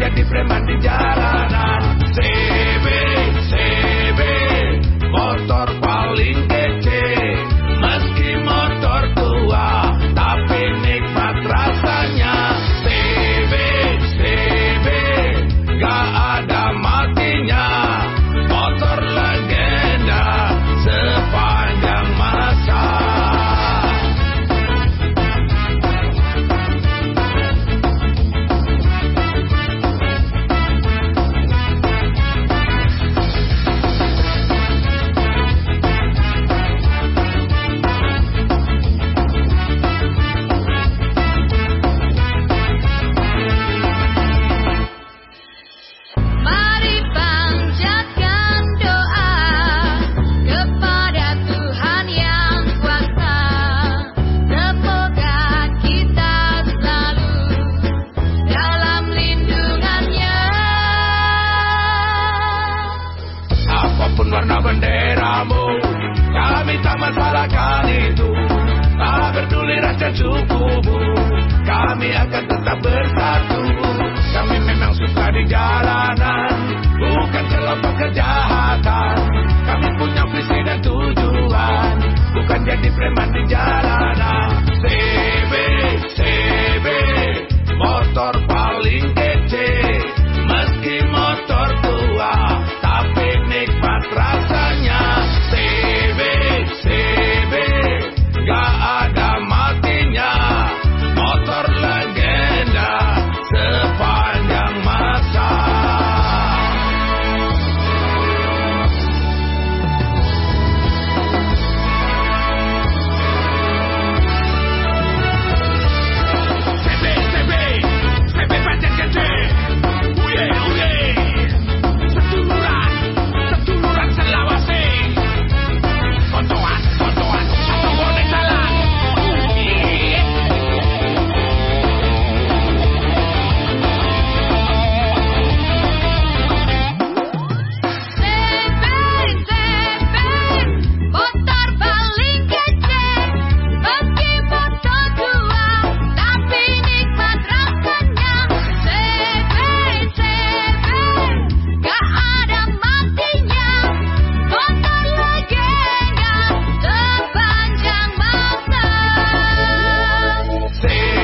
jadi preman di jalanan balakan itu. Tak peduli rasa cukupmu Kami akan tetap bersatu. Kami memang suka di jalanan Bukan kelompok kejahatan. Kami punya visi dan tujuan Bukan jadi preman di jalanan. CB, CB Motor paling kece. Meski motor tua Tapi nikmat rasa say